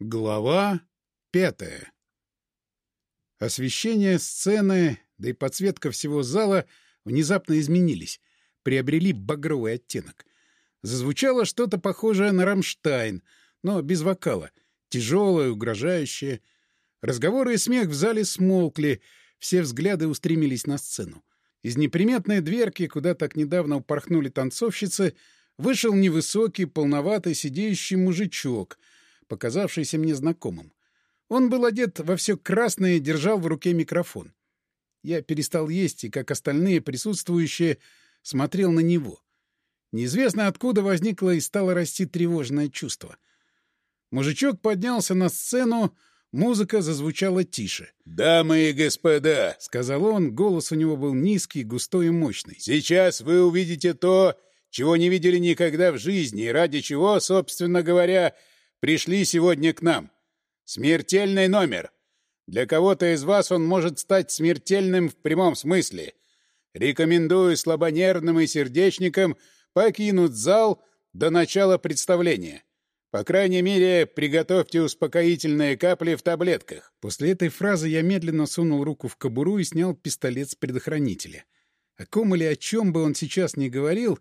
Глава пятая Освещение сцены, да и подсветка всего зала внезапно изменились, приобрели багровый оттенок. Зазвучало что-то похожее на «Рамштайн», но без вокала, тяжелое, угрожающее. Разговоры и смех в зале смолкли, все взгляды устремились на сцену. Из неприметной дверки, куда так недавно упорхнули танцовщицы, вышел невысокий, полноватый, сидеющий мужичок — показавшийся мне знакомым. Он был одет во все красное и держал в руке микрофон. Я перестал есть и, как остальные присутствующие, смотрел на него. Неизвестно откуда возникло и стало расти тревожное чувство. Мужичок поднялся на сцену, музыка зазвучала тише. «Дамы и господа!» — сказал он, голос у него был низкий, густой и мощный. «Сейчас вы увидите то, чего не видели никогда в жизни, и ради чего, собственно говоря, пришли сегодня к нам. Смертельный номер. Для кого-то из вас он может стать смертельным в прямом смысле. Рекомендую слабонервным и сердечникам покинуть зал до начала представления. По крайней мере, приготовьте успокоительные капли в таблетках. После этой фразы я медленно сунул руку в кобуру и снял пистолет с предохранителя. О ком или о чем бы он сейчас не говорил,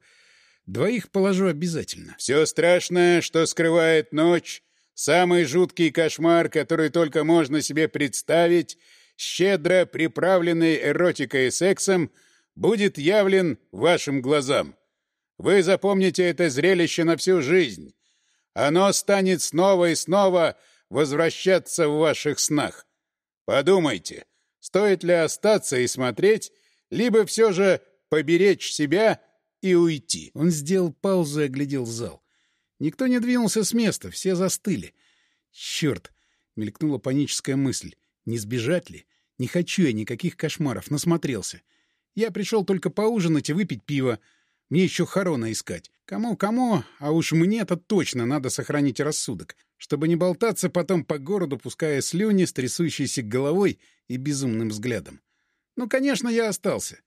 Двоих положу обязательно. Все страшное, что скрывает ночь, самый жуткий кошмар, который только можно себе представить, щедро приправленный эротикой и сексом, будет явлен вашим глазам. Вы запомните это зрелище на всю жизнь. Оно станет снова и снова возвращаться в ваших снах. Подумайте, стоит ли остаться и смотреть, либо все же поберечь себя — и уйти. Он сделал паузу и оглядел зал. Никто не двинулся с места, все застыли. Черт! мелькнула паническая мысль. Не сбежать ли? Не хочу я никаких кошмаров, насмотрелся. Я пришел только поужинать и выпить пиво. Мне еще хорона искать. Кому-кому, а уж мне-то точно надо сохранить рассудок, чтобы не болтаться потом по городу, пуская слюни с трясущейся головой и безумным взглядом. Ну, конечно, я остался.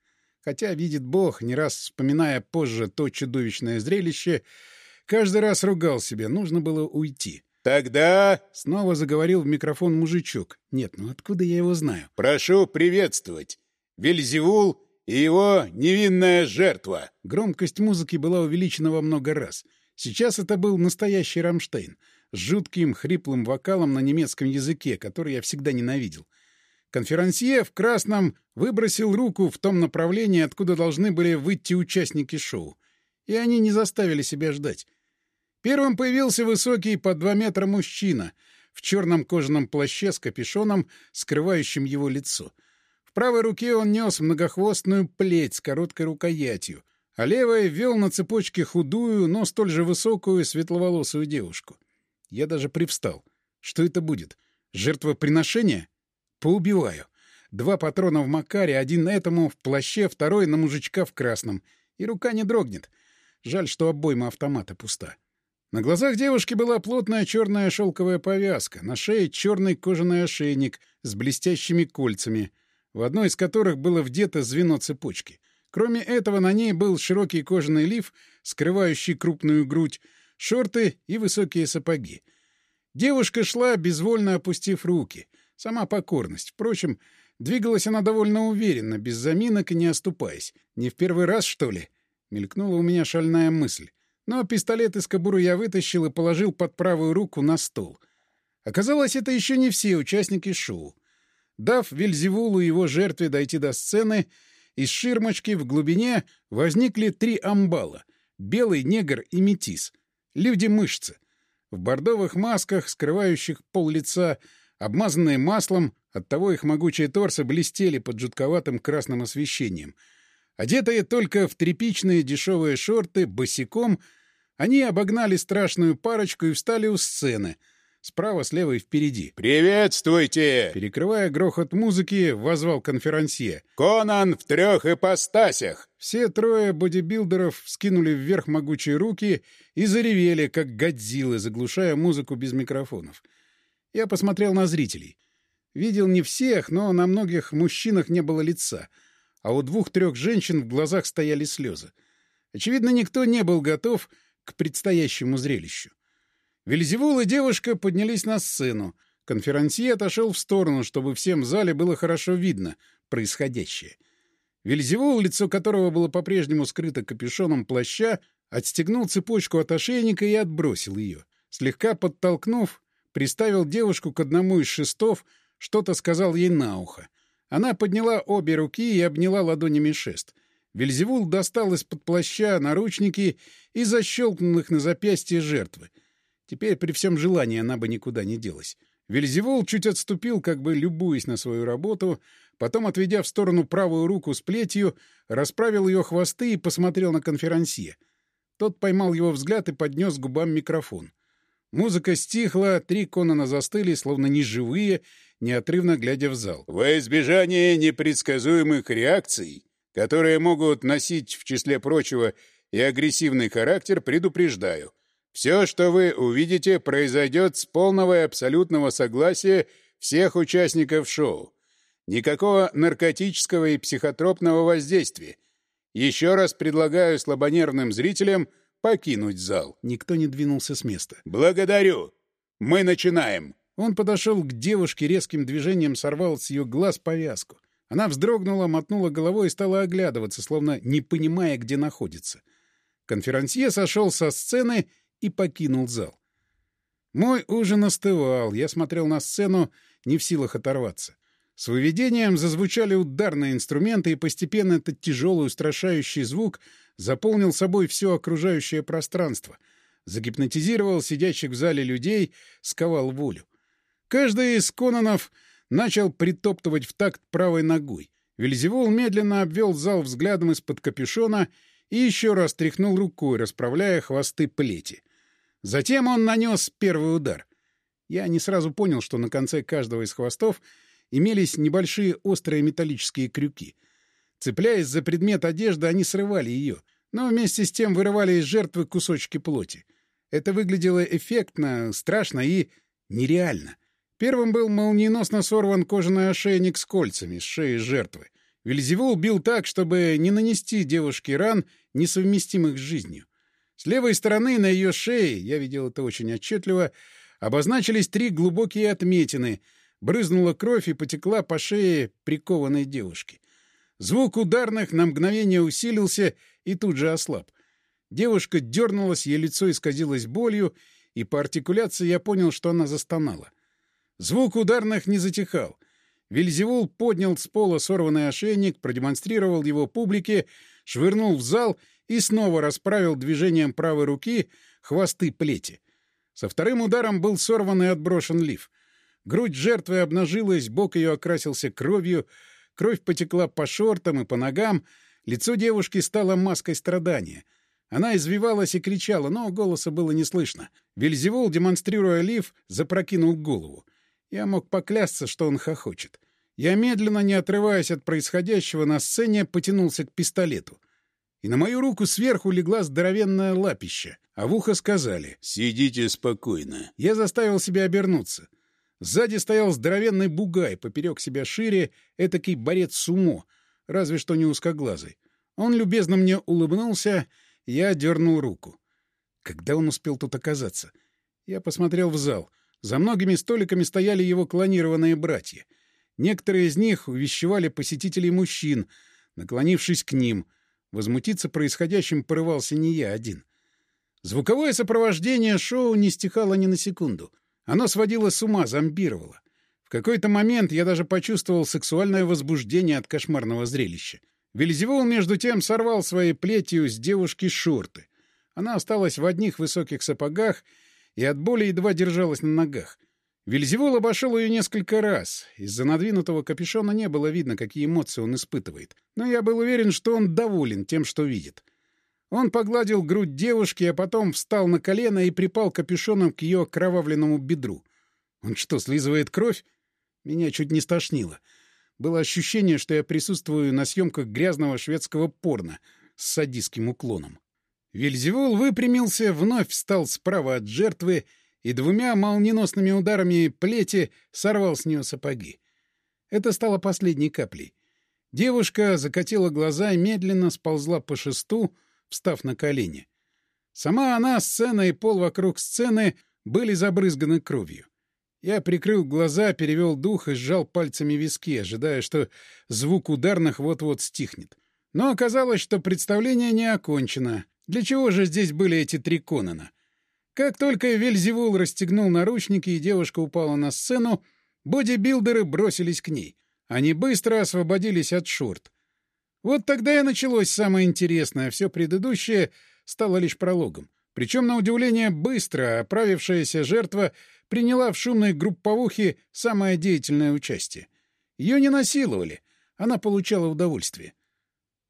Хотя, видит Бог, не раз вспоминая позже то чудовищное зрелище, каждый раз ругал себя, нужно было уйти. «Тогда...» — снова заговорил в микрофон мужичок. «Нет, ну откуда я его знаю?» «Прошу приветствовать. Вельзевул и его невинная жертва». Громкость музыки была увеличена во много раз. Сейчас это был настоящий Рамштейн с жутким хриплым вокалом на немецком языке, который я всегда ненавидел. Конферансье в красном выбросил руку в том направлении, откуда должны были выйти участники шоу. И они не заставили себя ждать. Первым появился высокий под два метра мужчина в черном кожаном плаще с капюшоном, скрывающим его лицо. В правой руке он нес многохвостную плеть с короткой рукоятью, а левой вел на цепочке худую, но столь же высокую светловолосую девушку. Я даже привстал. Что это будет? Жертвоприношение? Поубиваю. Два патрона в Макаре, один этому в плаще, второй на мужичка в красном. И рука не дрогнет. Жаль, что обойма автомата пуста. На глазах девушки была плотная черная шелковая повязка, на шее черный кожаный ошейник с блестящими кольцами, в одной из которых было вдето звено цепочки. Кроме этого, на ней был широкий кожаный лиф, скрывающий крупную грудь, шорты и высокие сапоги. Девушка шла, безвольно опустив руки — Сама покорность. Впрочем, двигалась она довольно уверенно, без заминок и не оступаясь. Не в первый раз, что ли? Мелькнула у меня шальная мысль. Но пистолет из кобуры я вытащил и положил под правую руку на стол. Оказалось, это еще не все участники шоу. Дав Вельзевулу и его жертве дойти до сцены, из ширмочки в глубине возникли три амбала — белый, негр и метис. Люди-мышцы. В бордовых масках, скрывающих пол лица, Обмазанные маслом, оттого их могучие торсы блестели под жутковатым красным освещением. Одетые только в тряпичные дешевые шорты, босиком, они обогнали страшную парочку и встали у сцены — Справа, слева и впереди. «Приветствуйте!» Перекрывая грохот музыки, возвал конферансье. «Конан в трех ипостасях!» Все трое бодибилдеров вскинули вверх могучие руки и заревели, как годзиллы, заглушая музыку без микрофонов. Я посмотрел на зрителей. Видел не всех, но на многих мужчинах не было лица, а у двух-трех женщин в глазах стояли слезы. Очевидно, никто не был готов к предстоящему зрелищу. Вельзевул и девушка поднялись на сцену. Конферансье отошел в сторону, чтобы всем в зале было хорошо видно происходящее. Вельзевул, лицо которого было по-прежнему скрыто капюшоном плаща, отстегнул цепочку от ошейника и отбросил ее. Слегка подтолкнув, приставил девушку к одному из шестов, что-то сказал ей на ухо. Она подняла обе руки и обняла ладонями шест. Вельзевул достал из-под плаща наручники и защелкнул их на запястье жертвы. Теперь при всем желании она бы никуда не делась. Вельзевул чуть отступил, как бы любуясь на свою работу, потом, отведя в сторону правую руку с плетью, расправил ее хвосты и посмотрел на конферансье. Тот поймал его взгляд и поднес к губам микрофон. Музыка стихла, три Конана застыли, словно неживые, неотрывно глядя в зал. «Во избежание непредсказуемых реакций, которые могут носить, в числе прочего, и агрессивный характер, предупреждаю. Все, что вы увидите, произойдет с полного и абсолютного согласия всех участников шоу. Никакого наркотического и психотропного воздействия. Еще раз предлагаю слабонервным зрителям покинуть зал. Никто не двинулся с места. Благодарю. Мы начинаем. Он подошел к девушке, резким движением сорвал с ее глаз повязку. Она вздрогнула, мотнула головой и стала оглядываться, словно не понимая, где находится. Конферансье сошел со сцены и покинул зал. Мой ужин остывал, я смотрел на сцену, не в силах оторваться. С выведением зазвучали ударные инструменты, и постепенно этот тяжелый устрашающий звук заполнил собой все окружающее пространство, загипнотизировал сидящих в зале людей, сковал волю. Каждый из Кононов начал притоптывать в такт правой ногой. Вельзевул медленно обвел зал взглядом из-под капюшона и еще раз тряхнул рукой, расправляя хвосты плети. Затем он нанес первый удар. Я не сразу понял, что на конце каждого из хвостов — имелись небольшие острые металлические крюки. Цепляясь за предмет одежды, они срывали ее, но вместе с тем вырывали из жертвы кусочки плоти. Это выглядело эффектно, страшно и нереально. Первым был молниеносно сорван кожаный ошейник с кольцами с шеи жертвы. Вельзевул бил так, чтобы не нанести девушке ран, несовместимых с жизнью. С левой стороны на ее шее, я видел это очень отчетливо, обозначились три глубокие отметины — Брызнула кровь и потекла по шее прикованной девушки. Звук ударных на мгновение усилился и тут же ослаб. Девушка дернулась, ее лицо исказилось болью, и по артикуляции я понял, что она застонала. Звук ударных не затихал. Вильзевул поднял с пола сорванный ошейник, продемонстрировал его публике, швырнул в зал и снова расправил движением правой руки хвосты плети. Со вторым ударом был сорван и отброшен лиф — Грудь жертвы обнажилась, бок ее окрасился кровью, кровь потекла по шортам и по ногам, лицо девушки стало маской страдания. Она извивалась и кричала, но голоса было не слышно. Вельзевул, демонстрируя лиф, запрокинул голову. Я мог поклясться, что он хохочет. Я медленно, не отрываясь от происходящего на сцене, потянулся к пистолету. И на мою руку сверху легла здоровенная лапища, а в ухо сказали «Сидите спокойно». Я заставил себя обернуться — Сзади стоял здоровенный бугай, поперек себя шире, этакий борец сумо, разве что не узкоглазый. Он любезно мне улыбнулся, я дернул руку. Когда он успел тут оказаться? Я посмотрел в зал. За многими столиками стояли его клонированные братья. Некоторые из них увещевали посетителей мужчин, наклонившись к ним. Возмутиться происходящим порывался не я один. Звуковое сопровождение шоу не стихало ни на секунду — оно сводило с ума, зомбировало. В какой-то момент я даже почувствовал сексуальное возбуждение от кошмарного зрелища. Вельзевул, между тем, сорвал своей плетью с девушки шорты. Она осталась в одних высоких сапогах и от боли едва держалась на ногах. Вельзевул обошел ее несколько раз. Из-за надвинутого капюшона не было видно, какие эмоции он испытывает. Но я был уверен, что он доволен тем, что видит. Он погладил грудь девушки, а потом встал на колено и припал капюшоном к ее кровавленному бедру. Он что, слизывает кровь? Меня чуть не стошнило. Было ощущение, что я присутствую на съемках грязного шведского порно с садистским уклоном. Вельзевул выпрямился, вновь встал справа от жертвы и двумя молниеносными ударами плети сорвал с нее сапоги. Это стало последней каплей. Девушка закатила глаза и медленно сползла по шесту, встав на колени. Сама она, сцена и пол вокруг сцены были забрызганы кровью. Я прикрыл глаза, перевел дух и сжал пальцами виски, ожидая, что звук ударных вот-вот стихнет. Но оказалось, что представление не окончено. Для чего же здесь были эти три Конана? Как только Вельзевул расстегнул наручники и девушка упала на сцену, бодибилдеры бросились к ней. Они быстро освободились от шорт. Вот тогда и началось самое интересное, все предыдущее стало лишь прологом. Причем, на удивление, быстро оправившаяся жертва приняла в шумной групповухе самое деятельное участие. Ее не насиловали, она получала удовольствие.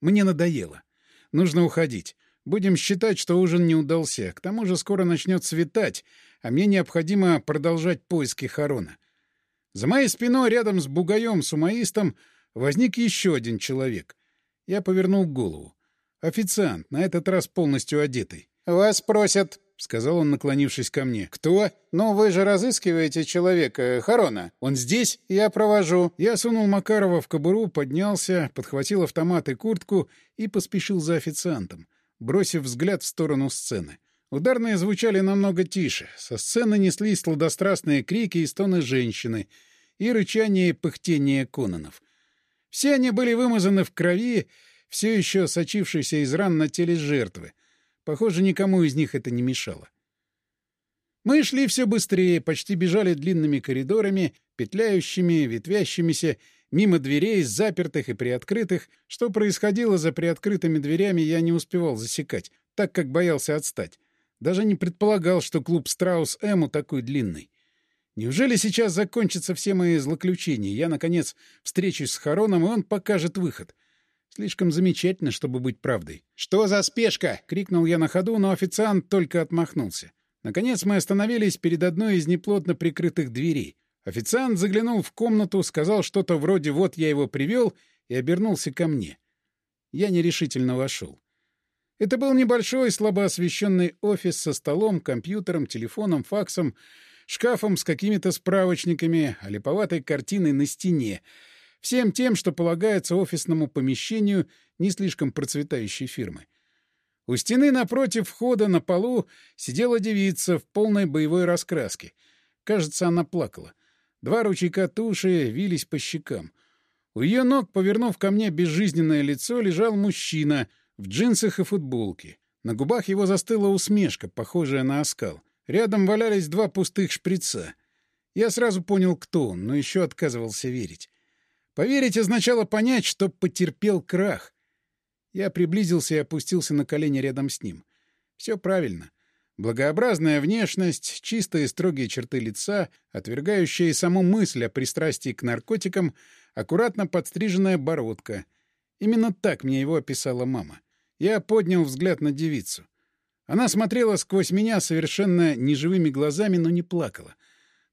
Мне надоело. Нужно уходить. Будем считать, что ужин не удался. К тому же скоро начнет светать, а мне необходимо продолжать поиски Харона. За моей спиной, рядом с бугаем-сумаистом, возник еще один человек. Я повернул голову. Официант, на этот раз полностью одетый. «Вас просят — сказал он, наклонившись ко мне. «Кто? Ну, вы же разыскиваете человека, Харона. Он здесь? Я провожу». Я сунул Макарова в кобуру, поднялся, подхватил автомат и куртку и поспешил за официантом, бросив взгляд в сторону сцены. Ударные звучали намного тише. Со сцены неслись сладострастные крики и стоны женщины, и рычание и пыхтение Кононов. Все они были вымазаны в крови, все еще сочившейся из ран на теле жертвы — Похоже, никому из них это не мешало. Мы шли все быстрее, почти бежали длинными коридорами, петляющими, ветвящимися, мимо дверей, запертых и приоткрытых. Что происходило за приоткрытыми дверями, я не успевал засекать, так как боялся отстать. Даже не предполагал, что клуб «Страус Эму» такой длинный. Неужели сейчас закончатся все мои злоключения? Я, наконец, встречусь с Хароном, и он покажет выход. Слишком замечательно, чтобы быть правдой. «Что за спешка?» — крикнул я на ходу, но официант только отмахнулся. Наконец мы остановились перед одной из неплотно прикрытых дверей. Официант заглянул в комнату, сказал что-то вроде «вот я его привел» и обернулся ко мне. Я нерешительно вошел. Это был небольшой, слабо освещенный офис со столом, компьютером, телефоном, факсом, шкафом с какими-то справочниками, а липоватой картиной на стене — Всем тем, что полагается офисному помещению не слишком процветающей фирмы. У стены напротив входа на полу сидела девица в полной боевой раскраске. Кажется, она плакала. Два ручейка туши вились по щекам. У ее ног, повернув ко мне безжизненное лицо, лежал мужчина в джинсах и футболке. На губах его застыла усмешка, похожая на оскал. Рядом валялись два пустых шприца. Я сразу понял, кто он, но еще отказывался верить. Поверить означало понять, что потерпел крах. Я приблизился и опустился на колени рядом с ним. Все правильно. Благообразная внешность, чистые строгие черты лица, отвергающая и саму мысль о пристрастии к наркотикам, аккуратно подстриженная бородка. Именно так мне его описала мама. Я поднял взгляд на девицу. Она смотрела сквозь меня совершенно неживыми глазами, но не плакала.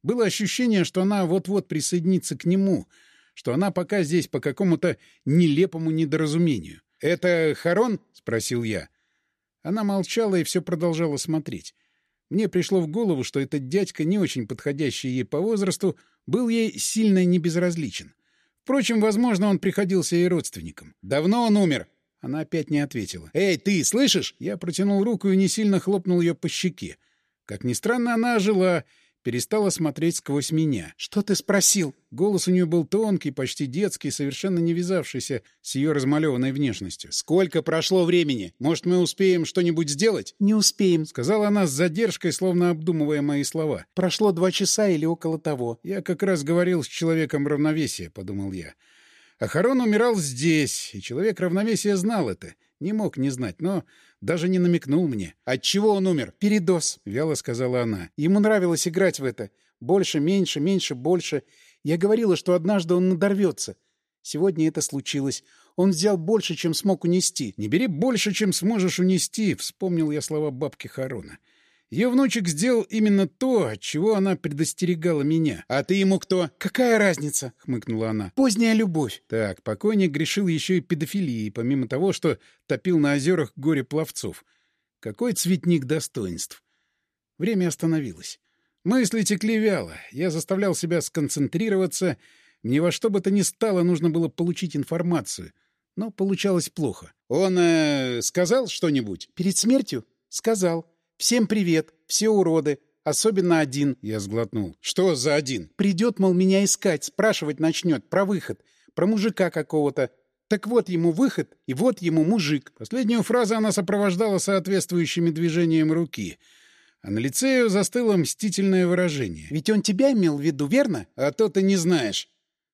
Было ощущение, что она вот-вот присоединится к нему — что она пока здесь по какому-то нелепому недоразумению. «Это Харон?» — спросил я. Она молчала и все продолжала смотреть. Мне пришло в голову, что этот дядька, не очень подходящий ей по возрасту, был ей сильно небезразличен. Впрочем, возможно, он приходился ей родственником. «Давно он умер?» Она опять не ответила. «Эй, ты, слышишь?» Я протянул руку и не сильно хлопнул ее по щеке. Как ни странно, она ожила перестала смотреть сквозь меня. «Что ты спросил?» Голос у нее был тонкий, почти детский, совершенно не вязавшийся с ее размалеванной внешностью. «Сколько прошло времени? Может, мы успеем что-нибудь сделать?» «Не успеем», — сказала она с задержкой, словно обдумывая мои слова. «Прошло два часа или около того. Я как раз говорил с человеком равновесия», — подумал я. Ахарон умирал здесь, и человек равновесия знал это. Не мог не знать, но даже не намекнул мне. «От чего он умер?» «Передоз», — вяло сказала она. «Ему нравилось играть в это. Больше, меньше, меньше, больше. Я говорила, что однажды он надорвется. Сегодня это случилось. Он взял больше, чем смог унести. «Не бери больше, чем сможешь унести», — вспомнил я слова бабки Харона. Ее внучек сделал именно то, от чего она предостерегала меня. «А ты ему кто?» «Какая разница?» — хмыкнула она. «Поздняя любовь». Так, покойник грешил еще и педофилией, помимо того, что топил на озерах горе пловцов. Какой цветник достоинств. Время остановилось. Мысли текли вяло. Я заставлял себя сконцентрироваться. Мне во что бы то ни стало нужно было получить информацию. Но получалось плохо. «Он э, сказал что-нибудь?» «Перед смертью?» «Сказал. Всем привет, все уроды. Особенно один. Я сглотнул. Что за один? Придет, мол, меня искать, спрашивать начнет про выход, про мужика какого-то. Так вот ему выход, и вот ему мужик. Последнюю фразу она сопровождала соответствующими движением руки. А на лице ее застыло мстительное выражение. Ведь он тебя имел в виду, верно? А то ты не знаешь.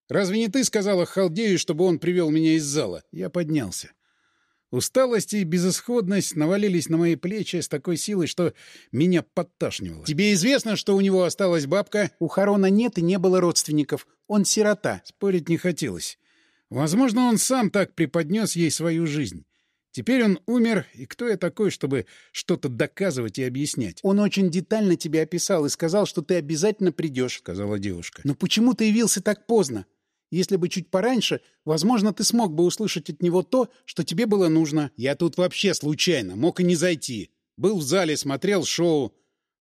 Разве не ты сказала Халдею, чтобы он привел меня из зала? Я поднялся. Усталость и безысходность навалились на мои плечи с такой силой, что меня подташнивало. «Тебе известно, что у него осталась бабка?» «У Харона нет и не было родственников. Он сирота». Спорить не хотелось. Возможно, он сам так преподнес ей свою жизнь. Теперь он умер, и кто я такой, чтобы что-то доказывать и объяснять? «Он очень детально тебя описал и сказал, что ты обязательно придешь», — сказала девушка. «Но почему ты явился так поздно? Если бы чуть пораньше, возможно, ты смог бы услышать от него то, что тебе было нужно. Я тут вообще случайно, мог и не зайти. Был в зале, смотрел шоу.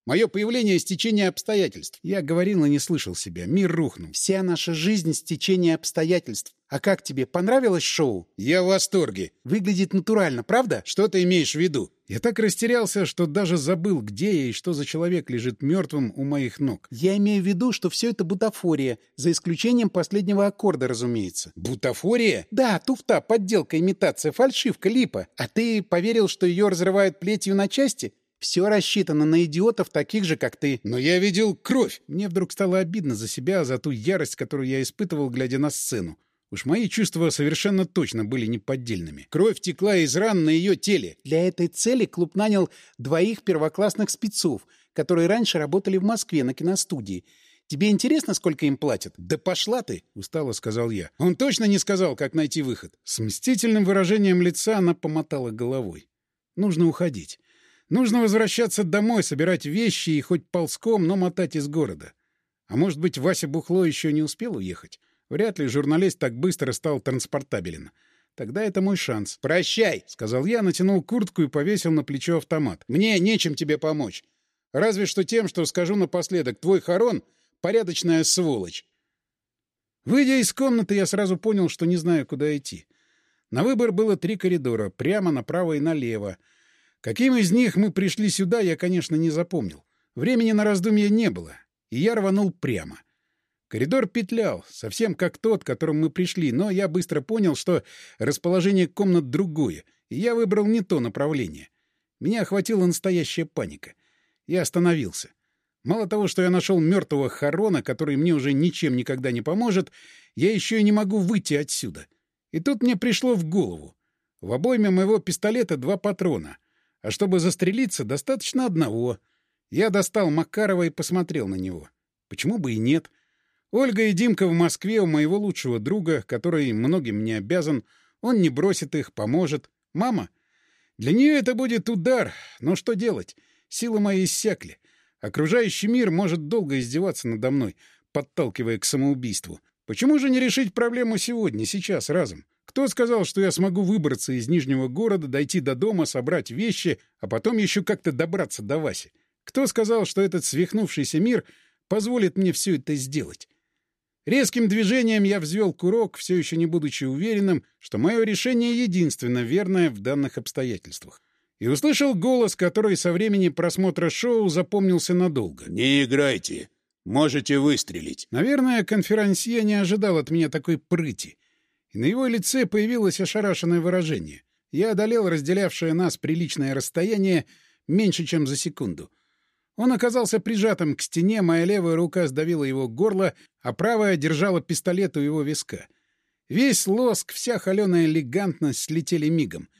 Мое появление — стечение обстоятельств. Я говорил, но не слышал себя. Мир рухнул. Вся наша жизнь — стечение обстоятельств. А как тебе, понравилось шоу? Я в восторге. Выглядит натурально, правда? Что ты имеешь в виду? Я так растерялся, что даже забыл, где я и что за человек лежит мертвым у моих ног. Я имею в виду, что все это бутафория, за исключением последнего аккорда, разумеется. Бутафория? Да, туфта, подделка, имитация, фальшивка, липа. А ты поверил, что ее разрывают плетью на части? Все рассчитано на идиотов, таких же, как ты. Но я видел кровь. Мне вдруг стало обидно за себя, за ту ярость, которую я испытывал, глядя на сцену. Уж мои чувства совершенно точно были неподдельными. Кровь текла из ран на ее теле. Для этой цели клуб нанял двоих первоклассных спецов, которые раньше работали в Москве на киностудии. Тебе интересно, сколько им платят? Да пошла ты, устало сказал я. Он точно не сказал, как найти выход. С мстительным выражением лица она помотала головой. Нужно уходить. Нужно возвращаться домой, собирать вещи и хоть ползком, но мотать из города. А может быть, Вася Бухло еще не успел уехать? Вряд ли журналист так быстро стал транспортабелен. Тогда это мой шанс. «Прощай!» — сказал я, натянул куртку и повесил на плечо автомат. «Мне нечем тебе помочь. Разве что тем, что скажу напоследок. Твой Харон — порядочная сволочь». Выйдя из комнаты, я сразу понял, что не знаю, куда идти. На выбор было три коридора, прямо, направо и налево. Каким из них мы пришли сюда, я, конечно, не запомнил. Времени на раздумье не было, и я рванул прямо. Коридор петлял, совсем как тот, которым мы пришли, но я быстро понял, что расположение комнат другое, и я выбрал не то направление. Меня охватила настоящая паника. Я остановился. Мало того, что я нашел мертвого Харона, который мне уже ничем никогда не поможет, я еще и не могу выйти отсюда. И тут мне пришло в голову. В обойме моего пистолета два патрона, а чтобы застрелиться, достаточно одного. Я достал Макарова и посмотрел на него. Почему бы и нет? — Ольга и Димка в Москве у моего лучшего друга, который многим мне обязан. Он не бросит их, поможет. Мама? Для нее это будет удар. Но что делать? Силы мои иссякли. Окружающий мир может долго издеваться надо мной, подталкивая к самоубийству. Почему же не решить проблему сегодня, сейчас, разом? Кто сказал, что я смогу выбраться из Нижнего города, дойти до дома, собрать вещи, а потом еще как-то добраться до Васи? Кто сказал, что этот свихнувшийся мир позволит мне все это сделать? Резким движением я взвел курок, все еще не будучи уверенным, что мое решение единственно верное в данных обстоятельствах. И услышал голос, который со времени просмотра шоу запомнился надолго. «Не играйте. Можете выстрелить». Наверное, конферансье не ожидал от меня такой прыти. И на его лице появилось ошарашенное выражение. Я одолел разделявшее нас приличное расстояние меньше, чем за секунду. Он оказался прижатым к стене, моя левая рука сдавила его горло, а правая держала пистолет у его виска. Весь лоск, вся холеная элегантность слетели мигом.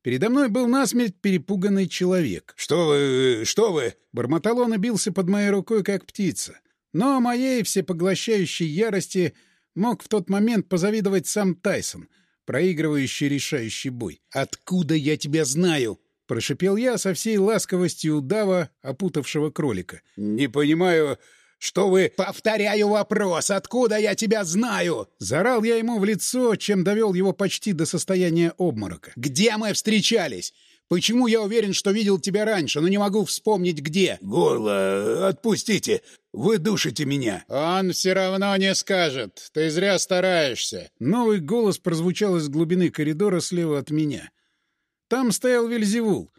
Передо мной был насмерть перепуганный человек. «Что вы... что вы...» Бормотал он и бился под моей рукой, как птица. Но моей всепоглощающей ярости мог в тот момент позавидовать сам Тайсон, проигрывающий решающий бой. «Откуда я тебя знаю?» Прошипел я со всей ласковостью удава, опутавшего кролика. «Не понимаю, что вы...» «Повторяю вопрос, откуда я тебя знаю?» Зарал я ему в лицо, чем довел его почти до состояния обморока. «Где мы встречались? Почему я уверен, что видел тебя раньше, но не могу вспомнить, где?» «Горло, отпустите! Вы душите меня!» «Он все равно не скажет. Ты зря стараешься!» Новый голос прозвучал из глубины коридора слева от меня. Там стоял Вельзевул,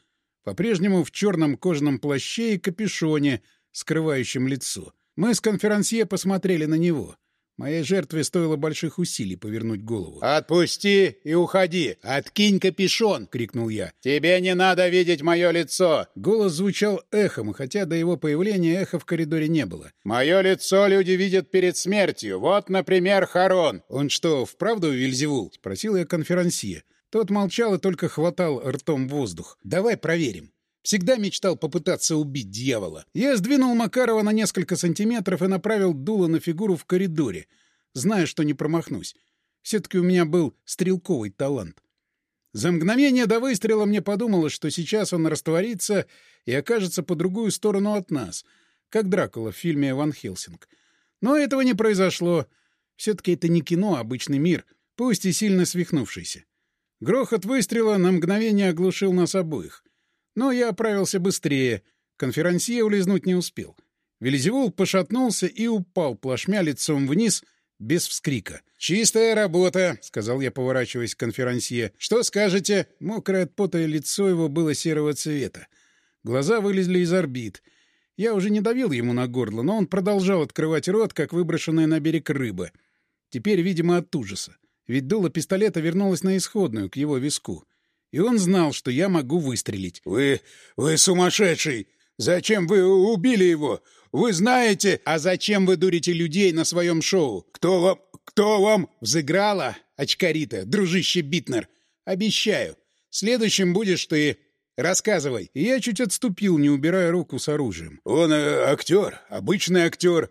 по-прежнему в черном кожаном плаще и капюшоне, скрывающим лицо. Мы с конферансье посмотрели на него. Моей жертве стоило больших усилий повернуть голову. «Отпусти и уходи! Откинь капюшон!» — крикнул я. «Тебе не надо видеть мое лицо!» Голос звучал эхом, хотя до его появления эха в коридоре не было. «Мое лицо люди видят перед смертью. Вот, например, Харон!» «Он что, вправду Вильзевул?» — спросил я конферансье. Тот молчал и только хватал ртом воздух. «Давай проверим». Всегда мечтал попытаться убить дьявола. Я сдвинул Макарова на несколько сантиметров и направил дуло на фигуру в коридоре, зная, что не промахнусь. Все-таки у меня был стрелковый талант. За мгновение до выстрела мне подумалось, что сейчас он растворится и окажется по другую сторону от нас, как Дракула в фильме «Ван Хелсинг». Но этого не произошло. Все-таки это не кино, а обычный мир, пусть и сильно свихнувшийся. Грохот выстрела на мгновение оглушил нас обоих. Но я оправился быстрее. Конферансье улизнуть не успел. Велизевул пошатнулся и упал плашмя лицом вниз без вскрика. «Чистая работа», — сказал я, поворачиваясь к конферансье. «Что скажете?» Мокрое от пота лицо его было серого цвета. Глаза вылезли из орбит. Я уже не давил ему на горло, но он продолжал открывать рот, как выброшенная на берег рыба. Теперь, видимо, от ужаса. Ведь дуло пистолета вернулось на исходную, к его виску и он знал, что я могу выстрелить. «Вы... вы сумасшедший! Зачем вы убили его? Вы знаете...» «А зачем вы дурите людей на своем шоу?» «Кто вам... кто вам...» «Взыграла, очкарита, дружище Битнер. Обещаю. Следующим будешь ты...» «Рассказывай». Я чуть отступил, не убирая руку с оружием. «Он э, актер, обычный актер.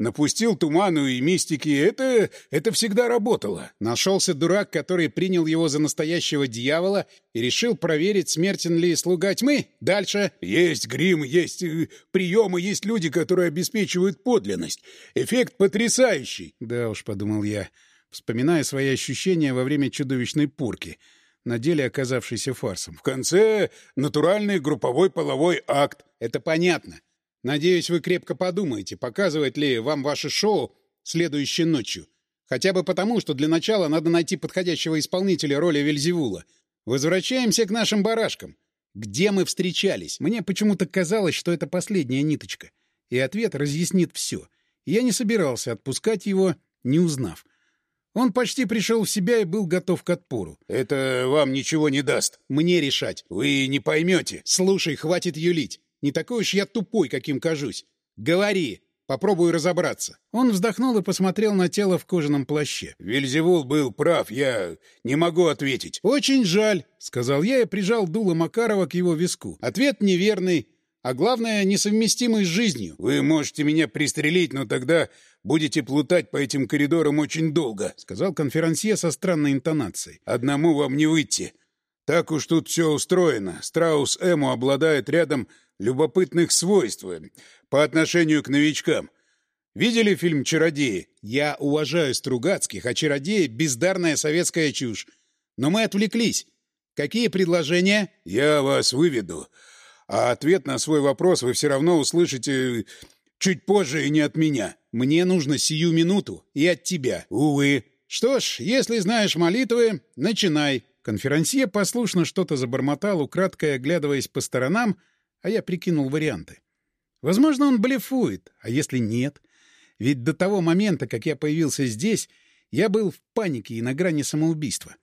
Напустил туману и мистики. Это... это всегда работало. Нашелся дурак, который принял его за настоящего дьявола и решил проверить, смертен ли слуга тьмы. Дальше. Есть грим, есть э, приемы, есть люди, которые обеспечивают подлинность. Эффект потрясающий. Да уж, подумал я, вспоминая свои ощущения во время чудовищной порки на деле оказавшийся фарсом. В конце натуральный групповой половой акт. Это понятно. Надеюсь, вы крепко подумаете, показывать ли вам ваше шоу следующей ночью. Хотя бы потому, что для начала надо найти подходящего исполнителя роли Вельзевула. Возвращаемся к нашим барашкам. Где мы встречались? Мне почему-то казалось, что это последняя ниточка. И ответ разъяснит все. Я не собирался отпускать его, не узнав. Он почти пришел в себя и был готов к отпору. «Это вам ничего не даст. Мне решать. Вы не поймете. Слушай, хватит юлить. Не такой уж я тупой, каким кажусь. Говори, попробую разобраться. Он вздохнул и посмотрел на тело в кожаном плаще. Вильзевул был прав, я не могу ответить. Очень жаль, сказал я и прижал дуло Макарова к его виску. Ответ неверный, а главное, несовместимый с жизнью. Вы можете меня пристрелить, но тогда будете плутать по этим коридорам очень долго, сказал конферансье со странной интонацией. Одному вам не выйти. Так уж тут все устроено. Страус Эму обладает рядом любопытных свойств по отношению к новичкам. Видели фильм «Чародеи»? Я уважаю Стругацких, а «Чародеи» — бездарная советская чушь. Но мы отвлеклись. Какие предложения? Я вас выведу. А ответ на свой вопрос вы все равно услышите чуть позже и не от меня. Мне нужно сию минуту и от тебя. Увы. Что ж, если знаешь молитвы, начинай. Конферансье послушно что-то забормотал, украдкой оглядываясь по сторонам, а я прикинул варианты. Возможно, он блефует, а если нет? Ведь до того момента, как я появился здесь, я был в панике и на грани самоубийства.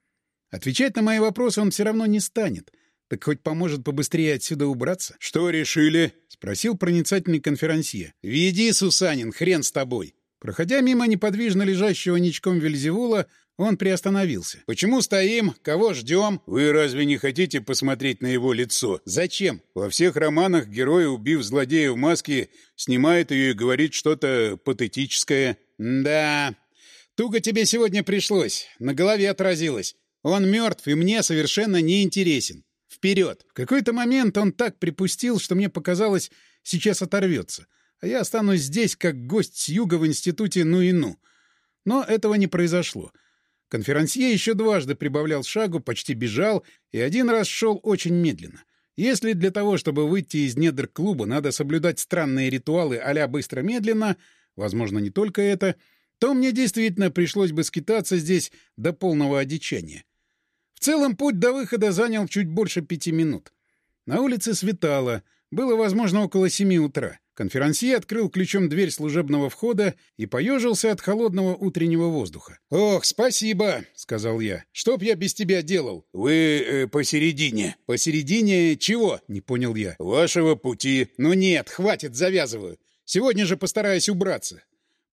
Отвечать на мои вопросы он все равно не станет. Так хоть поможет побыстрее отсюда убраться. — Что решили? — спросил проницательный конферансье. — Веди, Сусанин, хрен с тобой. Проходя мимо неподвижно лежащего ничком Вельзевула, он приостановился. «Почему стоим? Кого ждем?» «Вы разве не хотите посмотреть на его лицо?» «Зачем?» «Во всех романах герой, убив злодея в маске, снимает ее и говорит что-то патетическое». «Да, туго тебе сегодня пришлось. На голове отразилось. Он мертв и мне совершенно не интересен. Вперед!» В какой-то момент он так припустил, что мне показалось, сейчас оторвется. А я останусь здесь, как гость с юга в институте ну и ну. Но этого не произошло. Конферансье еще дважды прибавлял шагу, почти бежал, и один раз шел очень медленно. Если для того, чтобы выйти из недр клуба, надо соблюдать странные ритуалы а быстро-медленно, возможно, не только это, то мне действительно пришлось бы скитаться здесь до полного одичания. В целом путь до выхода занял чуть больше пяти минут. На улице светало, было, возможно, около семи утра. Конферансье открыл ключом дверь служебного входа и поежился от холодного утреннего воздуха. «Ох, спасибо!» — сказал я. «Что б я без тебя делал?» «Вы э, посередине». «Посередине чего?» — не понял я. «Вашего пути». «Ну нет, хватит, завязываю. Сегодня же постараюсь убраться.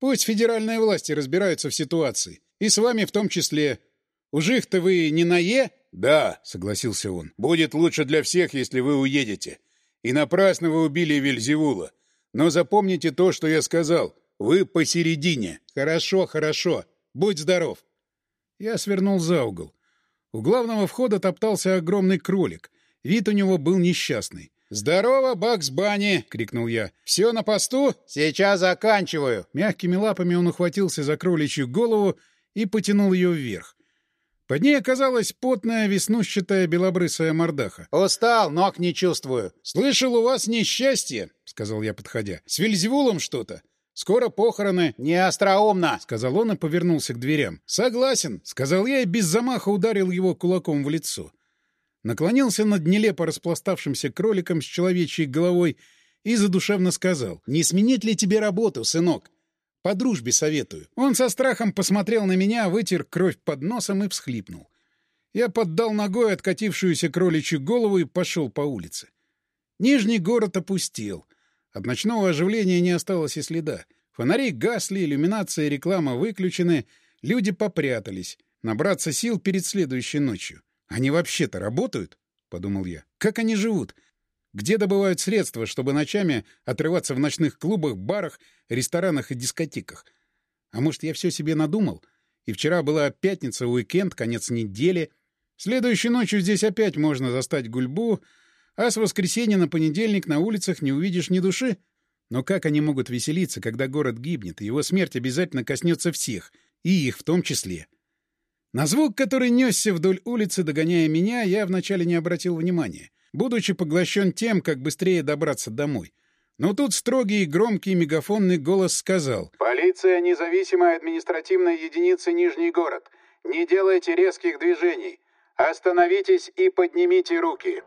Пусть федеральные власти разбираются в ситуации. И с вами в том числе. У жих-то вы не на «е»?» «Да», — согласился он. «Будет лучше для всех, если вы уедете. И напрасно вы убили Вельзевула. Но запомните то, что я сказал. Вы посередине. Хорошо, хорошо. Будь здоров. Я свернул за угол. У главного входа топтался огромный кролик. Вид у него был несчастный. «Здорово, Бакс Банни!» — крикнул я. «Все на посту?» «Сейчас заканчиваю!» Мягкими лапами он ухватился за кроличью голову и потянул ее вверх. Под ней оказалась потная, веснущатая белобрысая мордаха. «Устал, ног не чувствую». «Слышал, у вас несчастье», — сказал я, подходя. «С Вельзевулом что-то. Скоро похороны». «Не остроумно», — сказал он и повернулся к дверям. «Согласен», — сказал я и без замаха ударил его кулаком в лицо. Наклонился над нелепо распластавшимся кроликом с человечьей головой и задушевно сказал. «Не сменить ли тебе работу, сынок? По дружбе советую. Он со страхом посмотрел на меня, вытер кровь под носом и всхлипнул. Я поддал ногой откатившуюся кроличью голову и пошел по улице. Нижний город опустел. От ночного оживления не осталось и следа. Фонари гасли, иллюминация и реклама выключены, люди попрятались. Набраться сил перед следующей ночью. Они вообще-то работают? — подумал я. Как они живут? Где добывают средства, чтобы ночами отрываться в ночных клубах, барах, ресторанах и дискотеках? А может, я все себе надумал? И вчера была пятница, уикенд, конец недели. Следующей ночью здесь опять можно застать гульбу, а с воскресенья на понедельник на улицах не увидишь ни души. Но как они могут веселиться, когда город гибнет, и его смерть обязательно коснется всех, и их в том числе? На звук, который несся вдоль улицы, догоняя меня, я вначале не обратил внимания будучи поглощен тем, как быстрее добраться домой. Но тут строгий и громкий мегафонный голос сказал «Полиция независимой административной единицы Нижний город. Не делайте резких движений. Остановитесь и поднимите руки».